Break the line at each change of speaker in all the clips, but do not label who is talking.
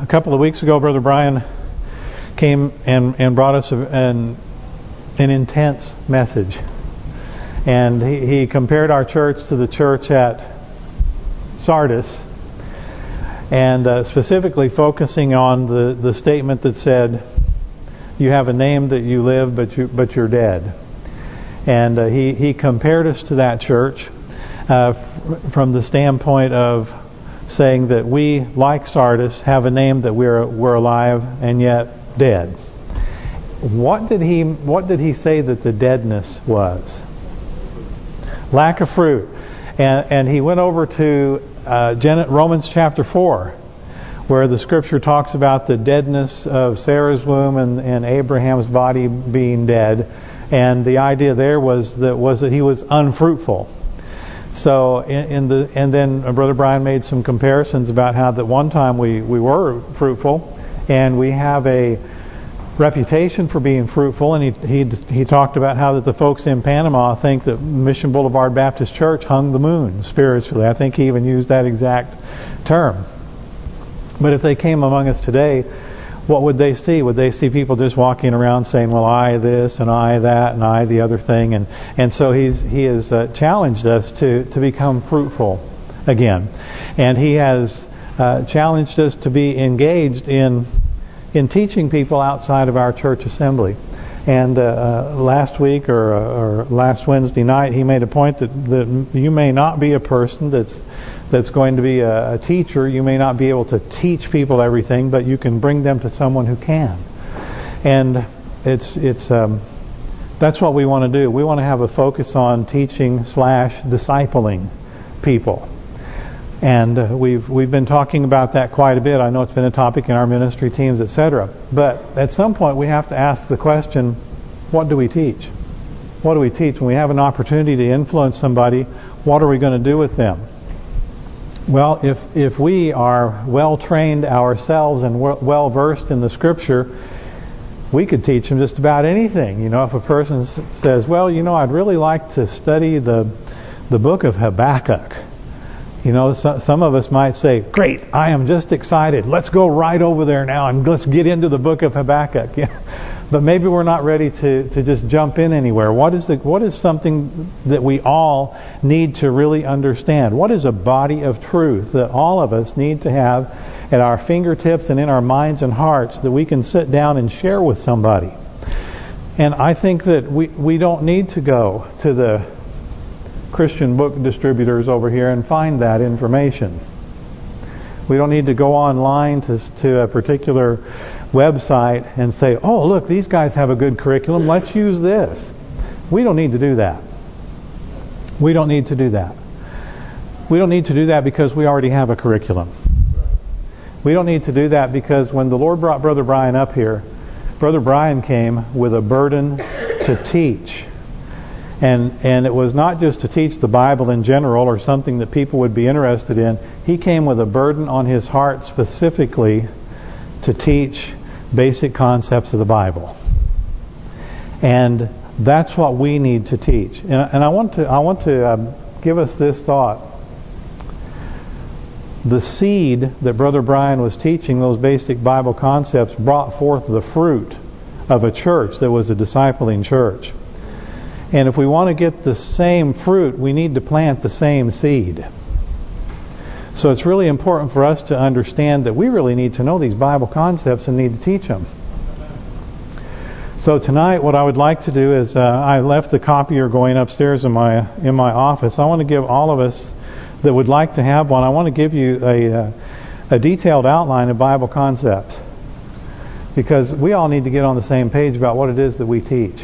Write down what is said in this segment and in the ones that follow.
a couple of weeks ago, Brother Brian came and and brought us an an intense message, and he, he compared our church to the church at Sardis, and uh, specifically focusing on the the statement that said, "You have a name that you live, but you but you're dead." And uh, he he compared us to that church uh, from the standpoint of saying that we, like Sardis, have a name that we're we're alive and yet dead. What did he What did he say that the deadness was? Lack of fruit, and and he went over to uh, Romans chapter four, where the scripture talks about the deadness of Sarah's womb and, and Abraham's body being dead, and the idea there was that was that he was unfruitful. So in, the and then Brother Brian made some comparisons about how that one time we we were fruitful, and we have a reputation for being fruitful. And he he he talked about how that the folks in Panama think that Mission Boulevard Baptist Church hung the moon spiritually. I think he even used that exact term. But if they came among us today what would they see? Would they see people just walking around saying, "Well, I this and I that and I the other thing," and and so he's he has uh, challenged us to to become fruitful again, and he has uh, challenged us to be engaged in in teaching people outside of our church assembly. And uh, uh last week or, uh, or last Wednesday night, he made a point that that you may not be a person that's that's going to be a, a, teacher, you may not be able to teach people everything, but you can bring them to someone who can. And it's it's um, that's what we want to do. We want to have a focus on teaching slash discipling people. And uh, we've we've been talking about that quite a bit. I know it's been a topic in our ministry teams, etc. But at some point we have to ask the question, what do we teach? What do we teach? When we have an opportunity to influence somebody, what are we going to do with them? Well, if if we are well trained ourselves and well versed in the Scripture, we could teach them just about anything. You know, if a person says, "Well, you know, I'd really like to study the the book of Habakkuk," you know, some of us might say, "Great, I am just excited. Let's go right over there now and let's get into the book of Habakkuk." but maybe we're not ready to to just jump in anywhere. What is the what is something that we all need to really understand? What is a body of truth that all of us need to have at our fingertips and in our minds and hearts that we can sit down and share with somebody? And I think that we we don't need to go to the Christian book distributors over here and find that information. We don't need to go online to to a particular website and say, oh, look, these guys have a good curriculum. Let's use this. We don't need to do that. We don't need to do that. We don't need to do that because we already have a curriculum. We don't need to do that because when the Lord brought Brother Brian up here, Brother Brian came with a burden to teach. And and it was not just to teach the Bible in general or something that people would be interested in. He came with a burden on his heart specifically to teach basic concepts of the Bible. And that's what we need to teach. And, and I want to I want to um, give us this thought. The seed that Brother Brian was teaching, those basic Bible concepts, brought forth the fruit of a church that was a discipling church. And if we want to get the same fruit, we need to plant the same seed. So it's really important for us to understand that we really need to know these Bible concepts and need to teach them. So tonight, what I would like to do is, uh, I left the copier going upstairs in my in my office. I want to give all of us that would like to have one. I want to give you a uh, a detailed outline of Bible concepts because we all need to get on the same page about what it is that we teach.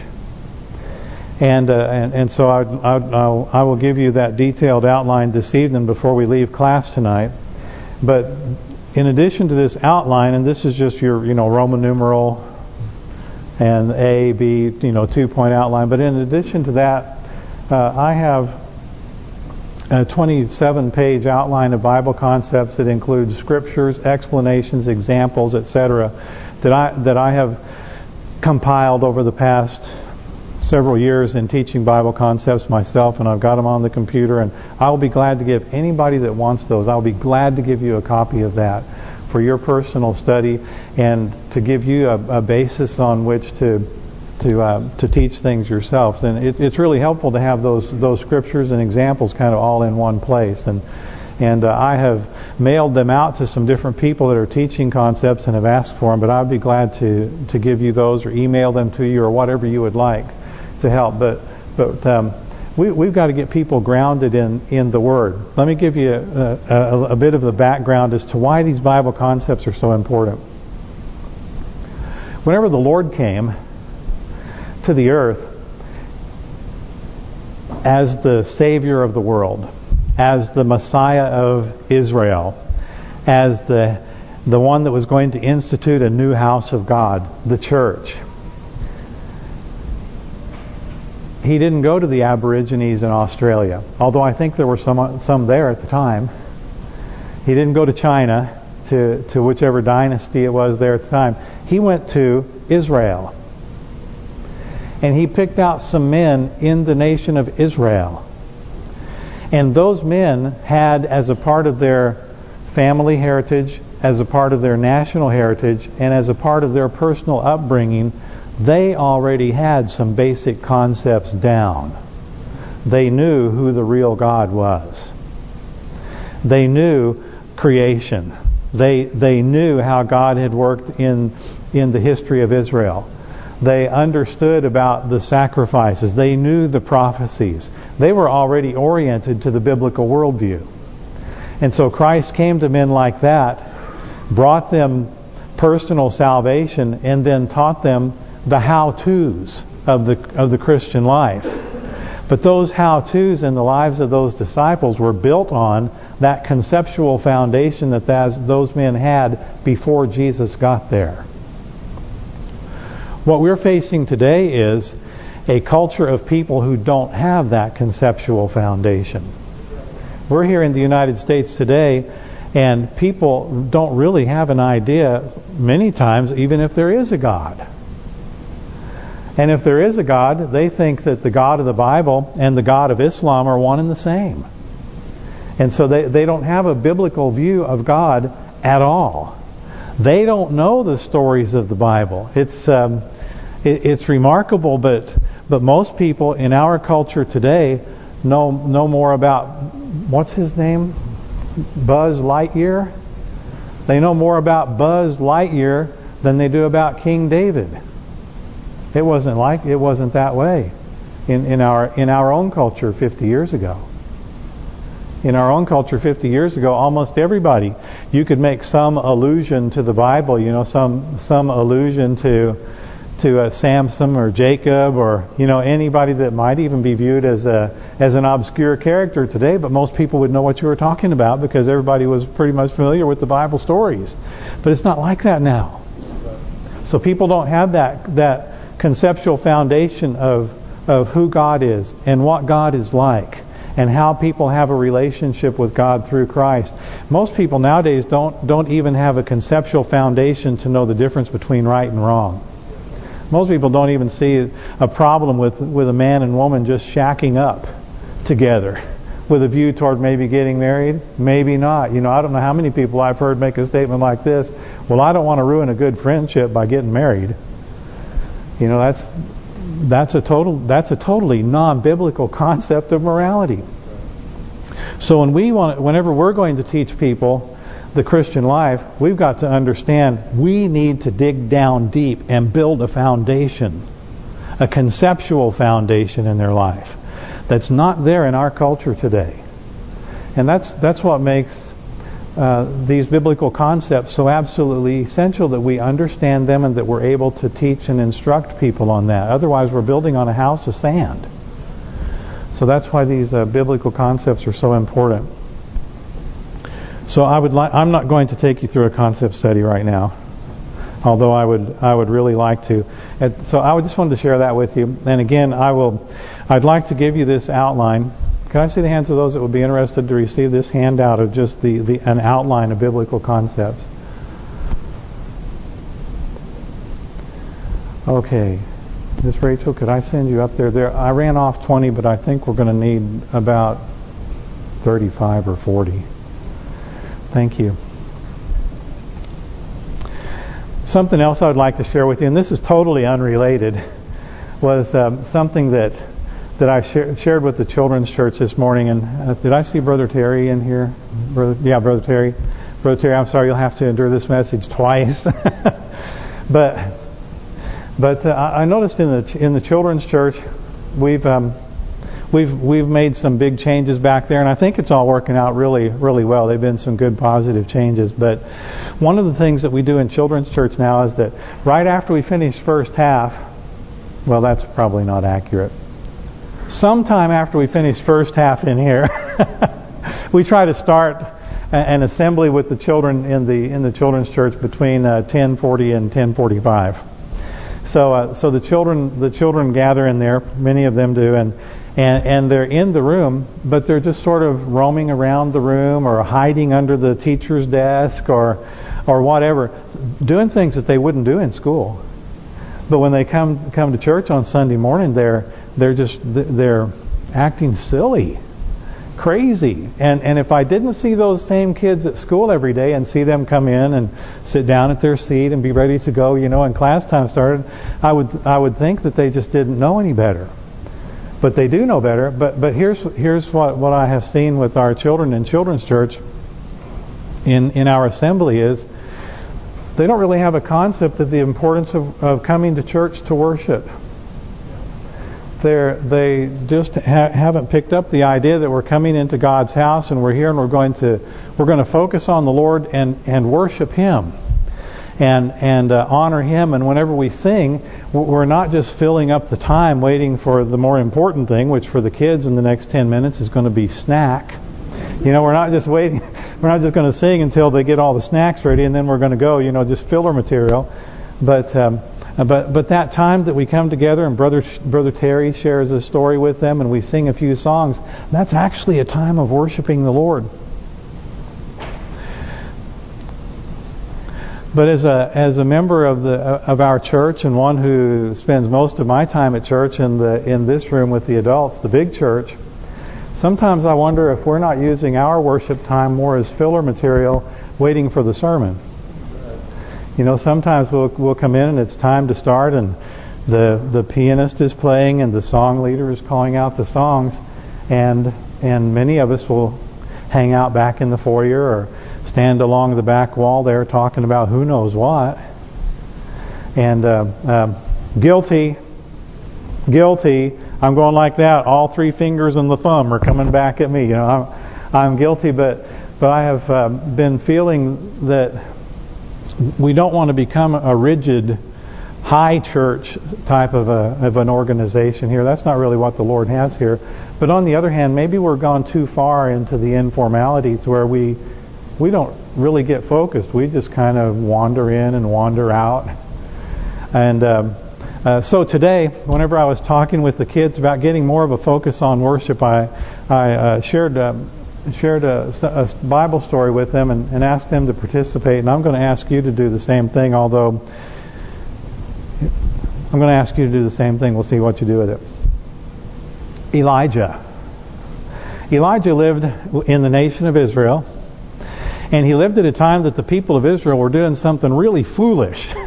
And, uh, and and so I, I, I'll, give you that detailed outline this evening before we leave class tonight. But in addition to this outline, and this is just your you know Roman numeral and A, B, you know two-point outline. But in addition to that, uh, I have a 27-page outline of Bible concepts that includes scriptures, explanations, examples, etc. that I that I have compiled over the past several years in teaching Bible concepts myself, and I've got them on the computer, and I'll be glad to give anybody that wants those, I'll be glad to give you a copy of that for your personal study and to give you a, a basis on which to to uh, to teach things yourself. And it, it's really helpful to have those those scriptures and examples kind of all in one place. And and uh, I have mailed them out to some different people that are teaching concepts and have asked for them. But I'd be glad to to give you those or email them to you or whatever you would like to help. But but um, we, we've got to get people grounded in in the Word. Let me give you a, a, a bit of the background as to why these Bible concepts are so important. Whenever the Lord came to the earth as the Savior of the world, as the Messiah of Israel, as the the one that was going to institute a new house of God, the church. He didn't go to the Aborigines in Australia, although I think there were some some there at the time. He didn't go to China, to, to whichever dynasty it was there at the time. He went to Israel. And he picked out some men in the nation of Israel and those men had, as a part of their family heritage, as a part of their national heritage, and as a part of their personal upbringing, they already had some basic concepts down. They knew who the real God was. They knew creation. They they knew how God had worked in in the history of Israel. They understood about the sacrifices. They knew the prophecies. They were already oriented to the biblical worldview. And so Christ came to men like that, brought them personal salvation, and then taught them the how-tos of the of the Christian life. But those how-tos in the lives of those disciples were built on that conceptual foundation that those men had before Jesus got there. What we're facing today is a culture of people who don't have that conceptual foundation. We're here in the United States today, and people don't really have an idea, many times, even if there is a God. And if there is a God, they think that the God of the Bible and the God of Islam are one and the same. And so they, they don't have a biblical view of God at all. They don't know the stories of the Bible. It's um, it, it's remarkable, but but most people in our culture today know know more about what's his name, Buzz Lightyear. They know more about Buzz Lightyear than they do about King David. It wasn't like it wasn't that way in in our in our own culture 50 years ago. In our own culture 50 years ago, almost everybody, you could make some allusion to the Bible, you know, some some allusion to to uh, Samson or Jacob or you know anybody that might even be viewed as a as an obscure character today, but most people would know what you were talking about because everybody was pretty much familiar with the Bible stories. But it's not like that now. So people don't have that that conceptual foundation of of who God is and what God is like and how people have a relationship with God through Christ. Most people nowadays don't don't even have a conceptual foundation to know the difference between right and wrong. Most people don't even see a problem with with a man and woman just shacking up together with a view toward maybe getting married, maybe not. You know, I don't know how many people I've heard make a statement like this, well, I don't want to ruin a good friendship by getting married. You know, that's that's a total that's a totally non-biblical concept of morality. So when we want whenever we're going to teach people the Christian life, we've got to understand we need to dig down deep and build a foundation, a conceptual foundation in their life that's not there in our culture today. And that's that's what makes uh, these biblical concepts so absolutely essential that we understand them and that we're able to teach and instruct people on that. Otherwise, we're building on a house of sand. So that's why these uh, biblical concepts are so important. So I would like I'm not going to take you through a concept study right now. Although I would I would really like to. And so I would just wanted to share that with you. And again, I will I'd like to give you this outline. Can I see the hands of those that would be interested to receive this handout of just the, the an outline of biblical concepts? Okay. Miss Rachel, could I send you up there? There, I ran off 20, but I think we're going to need about 35 or 40. Thank you. something else I would like to share with you, and this is totally unrelated, was um, something that that I shared with the children's church this morning. And uh, did I see Brother Terry in here? Brother, yeah, Brother Terry. Brother Terry, I'm sorry you'll have to endure this message twice. but but uh, I noticed in the in the children's church, we've um, we've we've made some big changes back there, and I think it's all working out really really well. They've been some good positive changes. But one of the things that we do in children's church now is that right after we finish first half, well, that's probably not accurate. Sometime after we finish first half in here, we try to start an assembly with the children in the in the children's church between uh, 10:40 and 10:45. So uh, so the children the children gather in there, many of them do, and and and they're in the room, but they're just sort of roaming around the room or hiding under the teacher's desk or or whatever, doing things that they wouldn't do in school. But when they come come to church on Sunday morning, they're they're just they're acting silly, crazy. And and if I didn't see those same kids at school every day and see them come in and sit down at their seat and be ready to go, you know, and class time started, I would I would think that they just didn't know any better but they do know better. But but here's here's what what I have seen with our children in children's church in in our assembly is they don't really have a concept of the importance of of coming to church to worship. They're they just ha haven't picked up the idea that we're coming into God's house and we're here and we're going to we're going to focus on the Lord and and worship Him and and uh, honor Him. And whenever we sing, we're not just filling up the time waiting for the more important thing, which for the kids in the next 10 minutes is going to be snack. You know, we're not just waiting. We're not just going to sing until they get all the snacks ready, and then we're going to go. You know, just filler material. But um, Uh, but but that time that we come together and brother brother Terry shares a story with them, and we sing a few songs. That's actually a time of worshiping the Lord. But as a as a member of the uh, of our church and one who spends most of my time at church in the in this room with the adults, the big church, sometimes I wonder if we're not using our worship time more as filler material, waiting for the sermon. You know, sometimes we'll we'll come in and it's time to start, and the the pianist is playing and the song leader is calling out the songs, and and many of us will hang out back in the foyer or stand along the back wall there talking about who knows what. And uh, uh, guilty, guilty. I'm going like that. All three fingers and the thumb are coming back at me. You know, I'm, I'm guilty, but but I have uh, been feeling that we don't want to become a rigid, high church type of a of an organization here. That's not really what the Lord has here. But on the other hand, maybe we're gone too far into the informalities where we we don't really get focused. We just kind of wander in and wander out. And um, uh, so today, whenever I was talking with the kids about getting more of a focus on worship, I I uh, shared um, shared a, a, Bible story with them and, and asked them to participate. And I'm going to ask you to do the same thing, although I'm going to ask you to do the same thing. We'll see what you do with it. Elijah. Elijah lived in the nation of Israel and he lived at a time that the people of Israel were doing something really foolish.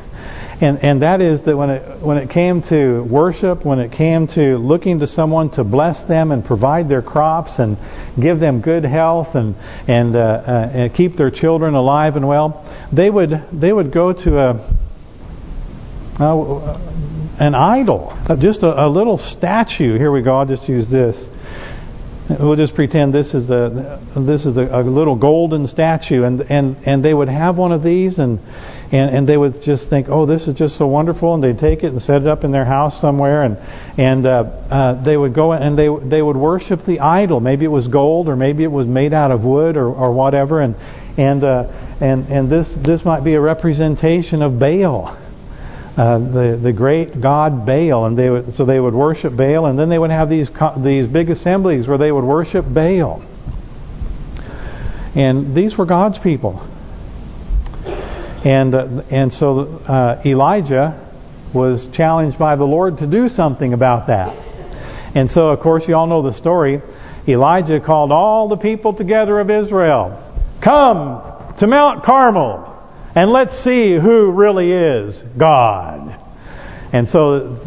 And and that is that when it when it came to worship, when it came to looking to someone to bless them and provide their crops and give them good health and and, uh, uh, and keep their children alive and well, they would they would go to a uh, an idol, just a, a little statue. Here we go. I'll just use this We'll just pretend this is a this is a, little golden statue, and and and they would have one of these, and and and they would just think, oh, this is just so wonderful, and they'd take it and set it up in their house somewhere, and and uh, uh, they would go and they they would worship the idol. Maybe it was gold, or maybe it was made out of wood, or or whatever, and and uh, and and this this might be a representation of Baal uh, the the great god Baal, and they would so they would worship Baal, and then they would have these these big assemblies where they would worship Baal. And these were God's people. And uh, and so uh, Elijah was challenged by the Lord to do something about that. And so, of course, you all know the story. Elijah called all the people together of Israel. Come to Mount Carmel And let's see who really is God. And so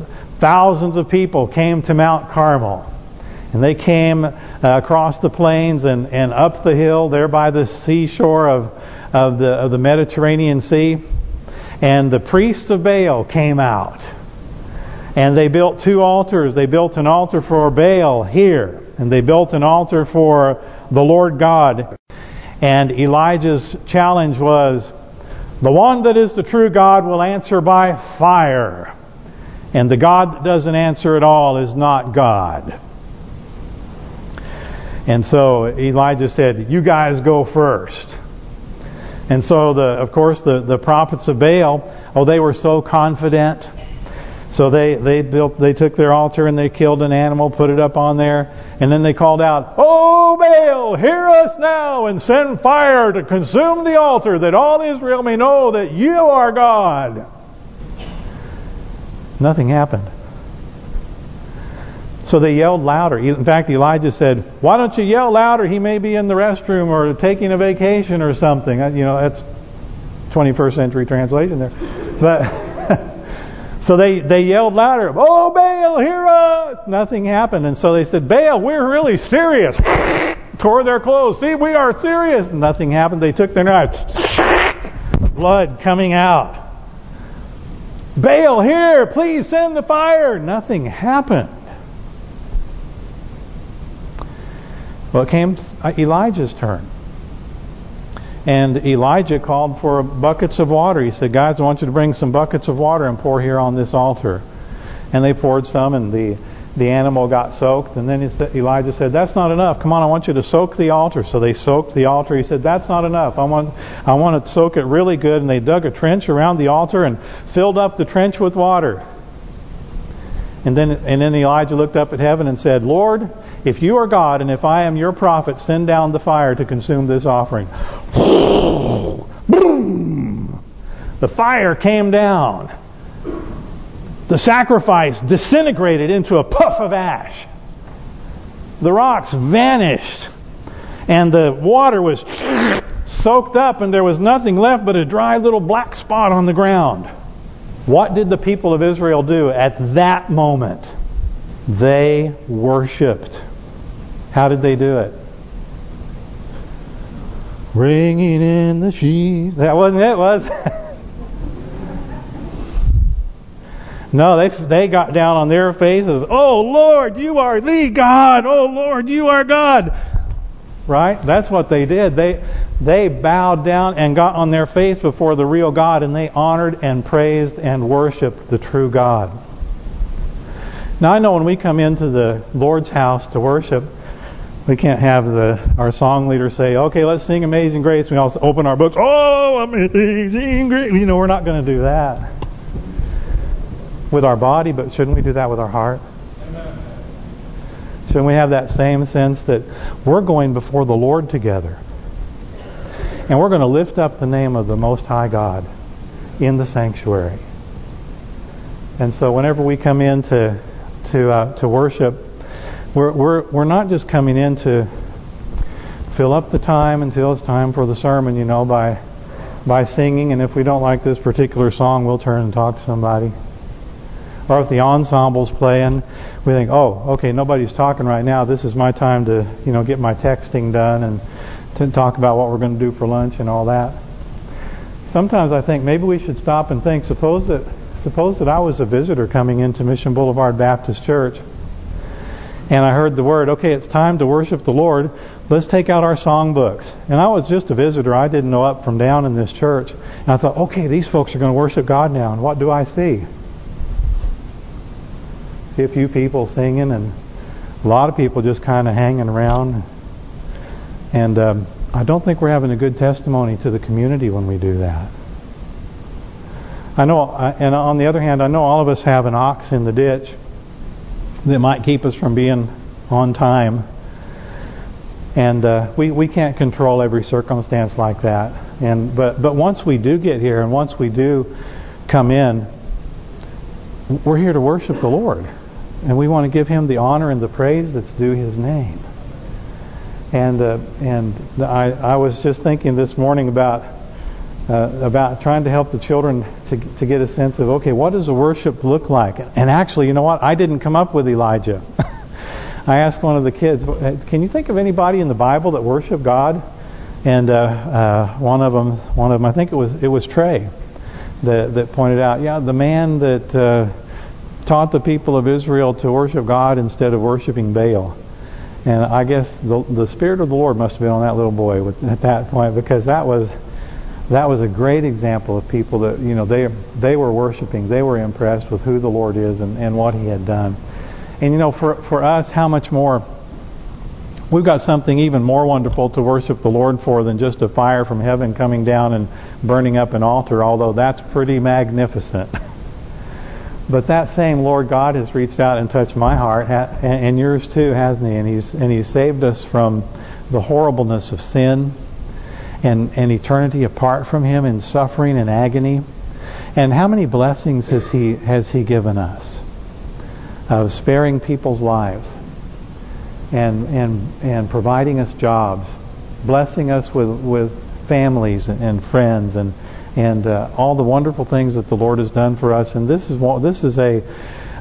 thousands of people came to Mount Carmel. And they came uh, across the plains and, and up the hill there by the seashore of, of the of the Mediterranean Sea. And the priests of Baal came out. And they built two altars. They built an altar for Baal here. And they built an altar for the Lord God. And Elijah's challenge was, the one that is the true God will answer by fire. And the God that doesn't answer at all is not God. And so Elijah said, you guys go first. And so, the of course, the, the prophets of Baal, oh, they were so confident. So they they built they took their altar and they killed an animal, put it up on there, and then they called out, "Oh Baal, hear us now and send fire to consume the altar, that all Israel may know that you are God." Nothing happened. So they yelled louder. In fact, Elijah said, why don't you yell louder? He may be in the restroom or taking a vacation or something. Uh, you know, that's 21st century translation there. But so they, they yelled louder, Oh, Baal, hear us! Nothing happened. And so they said, Baal, we're really serious. Tore their clothes. See, we are serious. Nothing happened. They took their knives. Blood coming out. Baal, here, please send the fire. Nothing happened. Well, it came uh, Elijah's turn. And Elijah called for buckets of water. He said, guys, I want you to bring some buckets of water and pour here on this altar. And they poured some, and the the animal got soaked. And then Elijah said, that's not enough. Come on, I want you to soak the altar. So they soaked the altar. He said, that's not enough. I want I want to soak it really good. And they dug a trench around the altar and filled up the trench with water. And then and then Elijah looked up at heaven and said, Lord, if you are God and if I am your prophet, send down the fire to consume this offering. Boom! The fire came down. The sacrifice disintegrated into a puff of ash. The rocks vanished. And the water was soaked up and there was nothing left but a dry little black spot on the ground. What did the people of Israel do at that moment? They worshipped. How did they do it? Bringing in the sheaves. That wasn't it, was No, they they got down on their faces. Oh, Lord, you are the God. Oh, Lord, you are God. Right? That's what they did. They they bowed down and got on their face before the real God, and they honored and praised and worshiped the true God. Now, I know when we come into the Lord's house to worship, we can't have the our song leader say, okay, let's sing Amazing Grace. We also open our books, oh, Amazing Grace. You know, we're not going to do that with our body, but shouldn't we do that with our heart? Amen. Shouldn't we have that same sense that we're going before the Lord together? And we're going to lift up the name of the Most High God in the sanctuary. And so whenever we come in to to uh, to worship, we're we're we're not just coming in to fill up the time until it's time for the sermon, you know, by by singing. And if we don't like this particular song, we'll turn and talk to somebody. Or if the ensemble's playing, we think, oh, okay, nobody's talking right now. This is my time to, you know, get my texting done and to talk about what we're going to do for lunch and all that. Sometimes I think maybe we should stop and think, suppose that suppose that I was a visitor coming into Mission Boulevard Baptist Church and I heard the word, okay, it's time to worship the Lord. Let's take out our songbooks. And I was just a visitor. I didn't know up from down in this church. And I thought, okay, these folks are going to worship God now. And what do I see? See a few people singing and a lot of people just kind of hanging around. And um, I don't think we're having a good testimony to the community when we do that. I know, and on the other hand, I know all of us have an ox in the ditch that might keep us from being on time. And uh, we we can't control every circumstance like that. And but but once we do get here, and once we do come in, we're here to worship the Lord. And we want to give him the honor and the praise that's due his name. And uh, and I I was just thinking this morning about uh, about trying to help the children to to get a sense of okay, what does the worship look like? And actually, you know what? I didn't come up with Elijah. I asked one of the kids, "Can you think of anybody in the Bible that worshiped God?" And uh, uh, one of them, one of them, I think it was it was Trey, that that pointed out, yeah, the man that uh, taught the people of Israel to worship God instead of worshiping Baal. And I guess the the spirit of the Lord must have been on that little boy at that point because that was that was a great example of people that you know they they were worshiping, they were impressed with who the Lord is and and what He had done. And you know, for for us, how much more We've got something even more wonderful to worship the Lord for than just a fire from heaven coming down and burning up an altar, although that's pretty magnificent. But that same Lord God has reached out and touched my heart, and yours too, hasn't He? And He's and He's saved us from the horribleness of sin and and eternity apart from Him in suffering and agony. And how many blessings has He has He given us of sparing people's lives? and and and providing us jobs, blessing us with with families and friends and and uh, all the wonderful things that the Lord has done for us. And this is this is a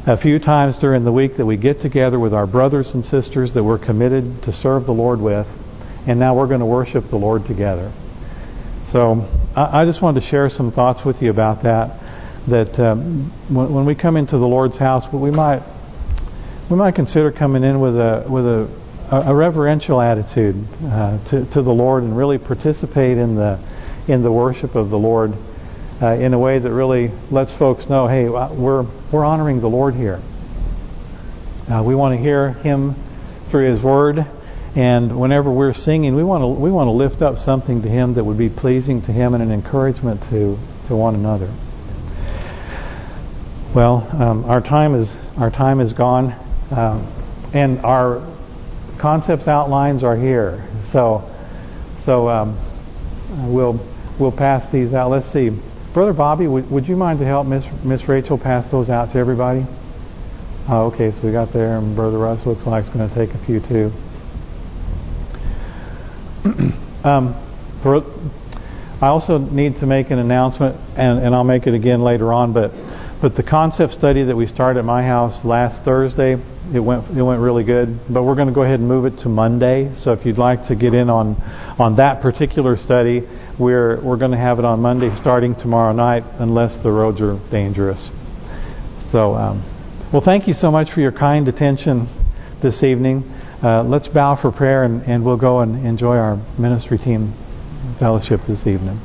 a few times during the week that we get together with our brothers and sisters that we're committed to serve the Lord with, and now we're going to worship the Lord together. So I, just wanted to share some thoughts with you about that. That um, when, when we come into the Lord's house, we might we might consider coming in with a with a, a reverential attitude uh, to to the Lord and really participate in the in the worship of the Lord uh, in a way that really lets folks know, hey, uh, we're we're honoring the Lord here. Uh, we want to hear Him through His Word, and whenever we're singing, we want to we want to lift up something to Him that would be pleasing to Him and an encouragement to to one another. Well, um, our time is our time is gone. Um, and our concepts outlines are here. So, so um, we'll we'll pass these out. Let's see, Brother Bobby, would, would you mind to help Miss Miss Rachel pass those out to everybody? Oh, okay, so we got there, and Brother Russ looks like he's going to take a few too. Um, for, I also need to make an announcement, and, and I'll make it again later on, but but the concept study that we started at my house last Thursday, it went it went really good. But we're going to go ahead and move it to Monday. So if you'd like to get in on on that particular study, we're we're going to have it on Monday starting tomorrow night, unless the roads are dangerous. So, um, well, thank you so much for your kind attention this evening. Uh, let's bow for prayer, and, and we'll go and enjoy our ministry team fellowship this evening.